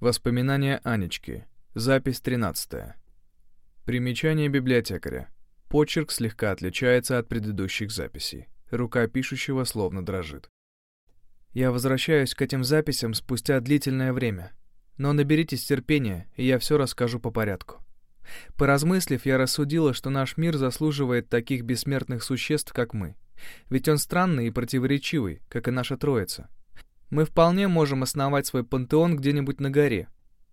Воспоминания Анечки. Запись 13. Примечание библиотекаря. Почерк слегка отличается от предыдущих записей. Рука пишущего словно дрожит. Я возвращаюсь к этим записям спустя длительное время. Но наберитесь терпения, и я все расскажу по порядку. Поразмыслив, я рассудила, что наш мир заслуживает таких бессмертных существ, как мы. Ведь он странный и противоречивый, как и наша троица. Мы вполне можем основать свой пантеон где-нибудь на горе,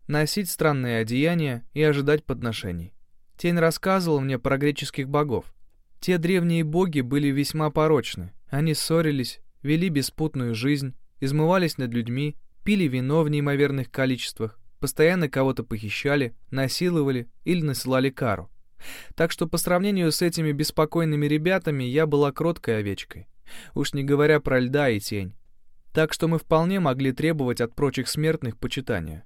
носить странные одеяния и ожидать подношений. Тень рассказывал мне про греческих богов. Те древние боги были весьма порочны. Они ссорились, вели беспутную жизнь, измывались над людьми, пили вино в неимоверных количествах, постоянно кого-то похищали, насиловали или насылали кару. Так что по сравнению с этими беспокойными ребятами я была кроткой овечкой. Уж не говоря про льда и тень. Так что мы вполне могли требовать от прочих смертных почитания.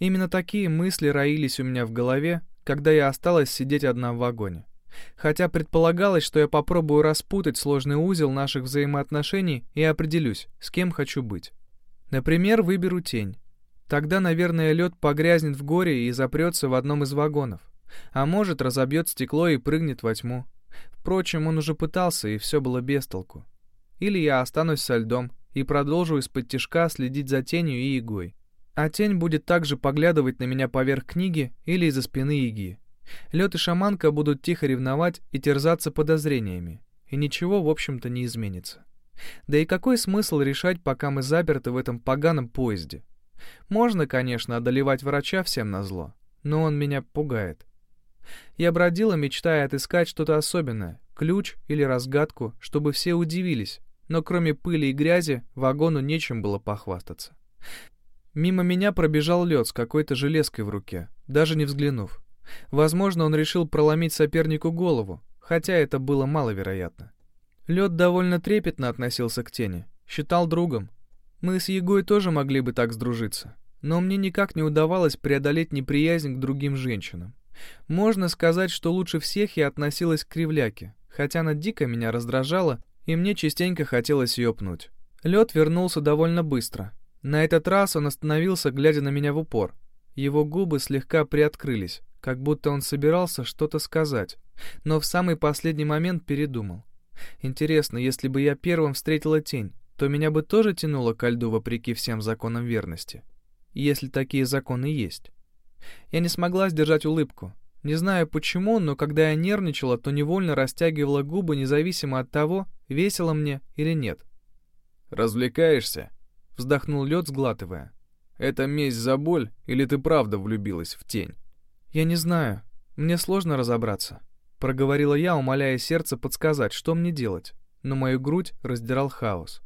Именно такие мысли роились у меня в голове, когда я осталась сидеть одна в вагоне. Хотя предполагалось, что я попробую распутать сложный узел наших взаимоотношений и определюсь, с кем хочу быть. Например, выберу тень. Тогда, наверное, лед погрязнет в горе и запрется в одном из вагонов. А может, разобьет стекло и прыгнет во тьму. Впрочем, он уже пытался, и все было без толку. Или я останусь со льдом и продолжу из-под тишка следить за тенью и игой. А тень будет также поглядывать на меня поверх книги или из-за спины иги. Лед и шаманка будут тихо ревновать и терзаться подозрениями, и ничего, в общем-то, не изменится. Да и какой смысл решать, пока мы заперты в этом поганом поезде? Можно, конечно, одолевать врача всем назло, но он меня пугает. Я бродила, мечтая отыскать что-то особенное, ключ или разгадку, чтобы все удивились, но кроме пыли и грязи вагону нечем было похвастаться. Мимо меня пробежал лед с какой-то железкой в руке, даже не взглянув. Возможно, он решил проломить сопернику голову, хотя это было маловероятно. Лед довольно трепетно относился к тени, считал другом. Мы с Егой тоже могли бы так сдружиться, но мне никак не удавалось преодолеть неприязнь к другим женщинам. Можно сказать, что лучше всех я относилась к кривляке, хотя она дико меня раздражала, и мне частенько хотелось ее пнуть. Лед вернулся довольно быстро. На этот раз он остановился, глядя на меня в упор. Его губы слегка приоткрылись, как будто он собирался что-то сказать, но в самый последний момент передумал. Интересно, если бы я первым встретила тень, то меня бы тоже тянуло ко льду вопреки всем законам верности. Если такие законы есть. Я не смогла сдержать улыбку. Не знаю почему, но когда я нервничала, то невольно растягивала губы, независимо от того, весело мне или нет. «Развлекаешься?» — вздохнул лед, сглатывая. «Это месть за боль, или ты правда влюбилась в тень?» «Я не знаю. Мне сложно разобраться», — проговорила я, умоляя сердце подсказать, что мне делать, но мою грудь раздирал хаос.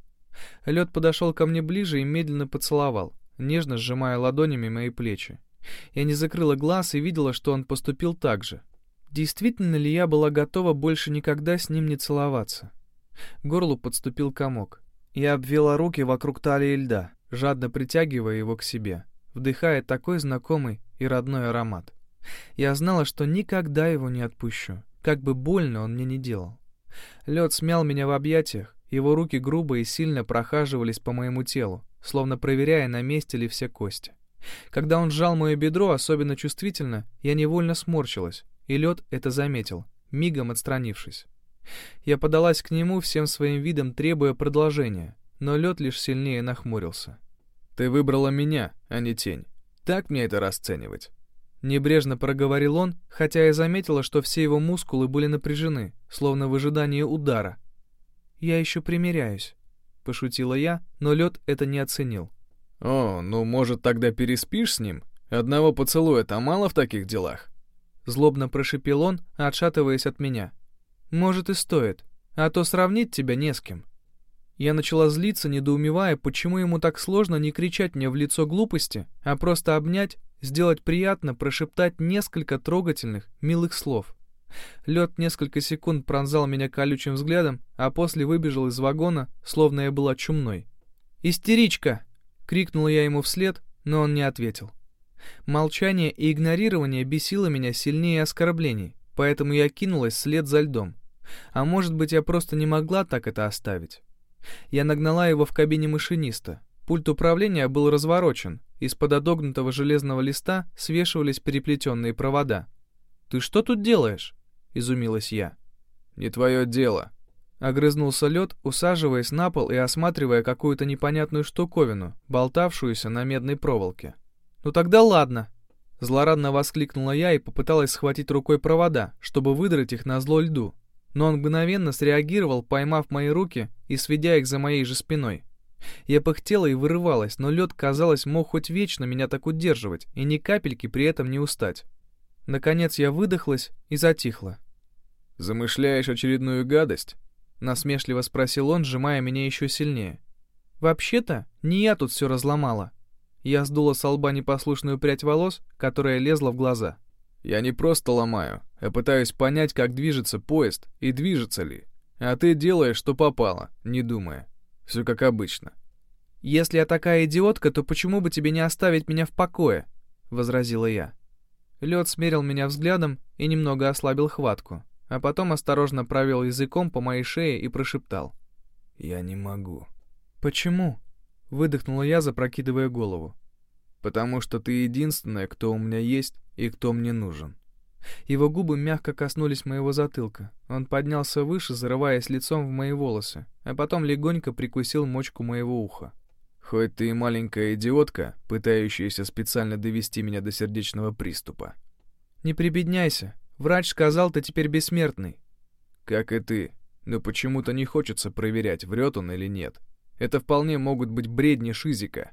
Лед подошел ко мне ближе и медленно поцеловал, нежно сжимая ладонями мои плечи. Я не закрыла глаз и видела, что он поступил так же. Действительно ли я была готова больше никогда с ним не целоваться? горлу подступил комок. Я обвела руки вокруг талии льда, жадно притягивая его к себе, вдыхая такой знакомый и родной аромат. Я знала, что никогда его не отпущу, как бы больно он мне не делал. Лед смял меня в объятиях, его руки грубо и сильно прохаживались по моему телу, словно проверяя, на месте ли все кости. Когда он сжал мое бедро особенно чувствительно, я невольно сморщилась, и лед это заметил, мигом отстранившись. Я подалась к нему всем своим видом, требуя продолжения, но лед лишь сильнее нахмурился. «Ты выбрала меня, а не тень. Так мне это расценивать?» Небрежно проговорил он, хотя я заметила, что все его мускулы были напряжены, словно в ожидании удара. «Я еще примеряюсь», — пошутила я, но лед это не оценил. «О, ну, может, тогда переспишь с ним? Одного поцелуя-то мало в таких делах?» Злобно прошипел он, отшатываясь от меня. «Может, и стоит, а то сравнить тебя не с кем». Я начала злиться, недоумевая, почему ему так сложно не кричать мне в лицо глупости, а просто обнять сделать приятно, прошептать несколько трогательных, милых слов. Лед несколько секунд пронзал меня колючим взглядом, а после выбежал из вагона, словно я была чумной. «Истеричка!» — крикнула я ему вслед, но он не ответил. Молчание и игнорирование бесило меня сильнее оскорблений, поэтому я кинулась вслед за льдом. А может быть, я просто не могла так это оставить. Я нагнала его в кабине машиниста. Пульт управления был разворочен, из-под одогнутого железного листа свешивались переплетенные провода. «Ты что тут делаешь?» — изумилась я. «Не твое дело», — огрызнулся лед, усаживаясь на пол и осматривая какую-то непонятную штуковину, болтавшуюся на медной проволоке. «Ну тогда ладно!» Злорадно воскликнула я и попыталась схватить рукой провода, чтобы выдрать их на зло льду. Но он мгновенно среагировал, поймав мои руки и сведя их за моей же спиной. Я пыхтела и вырывалась, но лед, казалось, мог хоть вечно меня так удерживать и ни капельки при этом не устать. Наконец я выдохлась и затихла. «Замышляешь очередную гадость?» — насмешливо спросил он, сжимая меня еще сильнее. «Вообще-то, не я тут все разломала». Я сдула с лба непослушную прядь волос, которая лезла в глаза. «Я не просто ломаю, а пытаюсь понять, как движется поезд и движется ли. А ты делаешь, что попало, не думая. Все как обычно». «Если я такая идиотка, то почему бы тебе не оставить меня в покое?» — возразила я. Лед смерил меня взглядом и немного ослабил хватку а потом осторожно провел языком по моей шее и прошептал. «Я не могу». «Почему?» — выдохнула я, запрокидывая голову. «Потому что ты единственная, кто у меня есть и кто мне нужен». Его губы мягко коснулись моего затылка. Он поднялся выше, зарываясь лицом в мои волосы, а потом легонько прикусил мочку моего уха. «Хоть ты и маленькая идиотка, пытающаяся специально довести меня до сердечного приступа». «Не прибедняйся. Врач сказал, ты теперь бессмертный. Как и ты. Но почему-то не хочется проверять, врет он или нет. Это вполне могут быть бредни Шизика.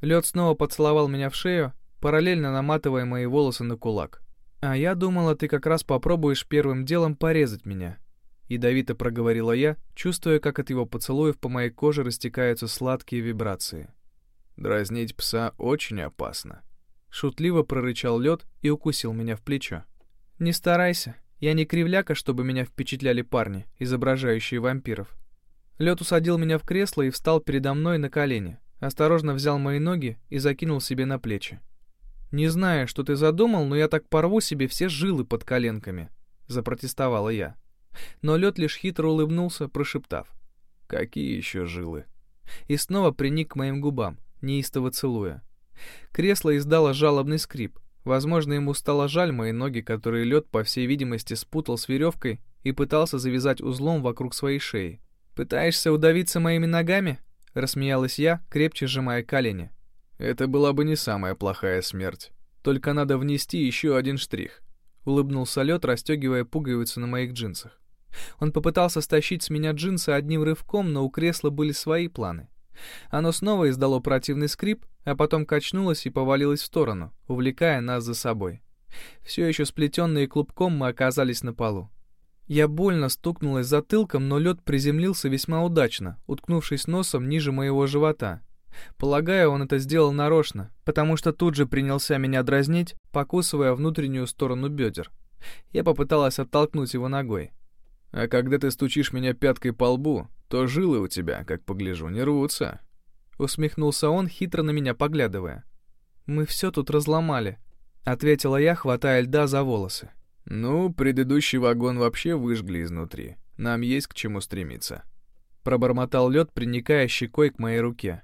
Лед снова поцеловал меня в шею, параллельно наматывая мои волосы на кулак. «А я думала, ты как раз попробуешь первым делом порезать меня», — ядовито проговорила я, чувствуя, как от его поцелуев по моей коже растекаются сладкие вибрации. «Дразнить пса очень опасно», — шутливо прорычал лед и укусил меня в плечо. «Не старайся. Я не кривляка, чтобы меня впечатляли парни, изображающие вампиров». Лед усадил меня в кресло и встал передо мной на колени, осторожно взял мои ноги и закинул себе на плечи. «Не знаю, что ты задумал, но я так порву себе все жилы под коленками», — запротестовала я. Но лед лишь хитро улыбнулся, прошептав. «Какие еще жилы?» И снова приник к моим губам, неистово целуя. Кресло издало жалобный скрип, Возможно, ему стало жаль мои ноги, которые лед, по всей видимости, спутал с веревкой и пытался завязать узлом вокруг своей шеи. «Пытаешься удавиться моими ногами?» — рассмеялась я, крепче сжимая колени. «Это была бы не самая плохая смерть. Только надо внести еще один штрих», — улыбнулся лед, расстегивая пуговицу на моих джинсах. Он попытался стащить с меня джинсы одним рывком, но у кресла были свои планы. Оно снова издало противный скрип, а потом качнулось и повалилось в сторону, увлекая нас за собой. Все еще сплетенные клубком мы оказались на полу. Я больно стукнулась затылком, но лед приземлился весьма удачно, уткнувшись носом ниже моего живота. Полагаю, он это сделал нарочно, потому что тут же принялся меня дразнить, покусывая внутреннюю сторону бедер. Я попыталась оттолкнуть его ногой. «А когда ты стучишь меня пяткой по лбу, то жилы у тебя, как погляжу, не рвутся», Усмехнулся он, хитро на меня поглядывая. «Мы все тут разломали», — ответила я, хватая льда за волосы. «Ну, предыдущий вагон вообще выжгли изнутри. Нам есть к чему стремиться». Пробормотал лед, приникая щекой к моей руке.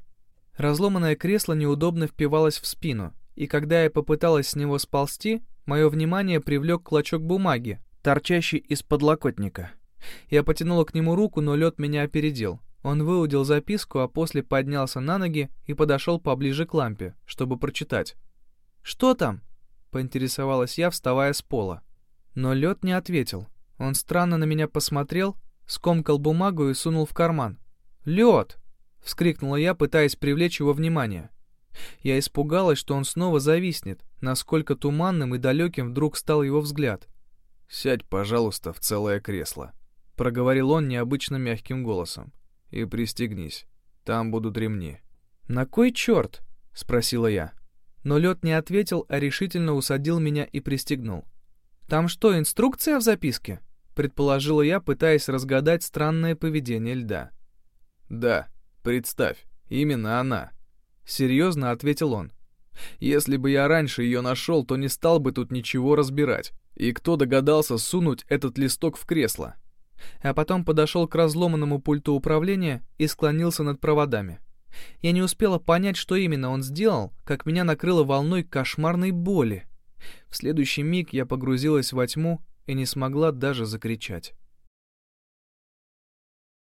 Разломанное кресло неудобно впивалось в спину, и когда я попыталась с него сползти, мое внимание привлек клочок бумаги, торчащий из подлокотника. Я потянула к нему руку, но лед меня опередил. Он выудил записку, а после поднялся на ноги и подошел поближе к лампе, чтобы прочитать. «Что там?» — поинтересовалась я, вставая с пола. Но лед не ответил. Он странно на меня посмотрел, скомкал бумагу и сунул в карман. «Лед!» — вскрикнула я, пытаясь привлечь его внимание. Я испугалась, что он снова зависнет, насколько туманным и далеким вдруг стал его взгляд. «Сядь, пожалуйста, в целое кресло», — проговорил он необычно мягким голосом и пристегнись. Там будут ремни». «На кой черт?» — спросила я. Но лед не ответил, а решительно усадил меня и пристегнул. «Там что, инструкция в записке?» — предположила я, пытаясь разгадать странное поведение льда. «Да, представь, именно она», — серьезно ответил он. «Если бы я раньше ее нашел, то не стал бы тут ничего разбирать. И кто догадался сунуть этот листок в кресло?» а потом подошел к разломанному пульту управления и склонился над проводами. Я не успела понять, что именно он сделал, как меня накрыло волной кошмарной боли. В следующий миг я погрузилась во тьму и не смогла даже закричать.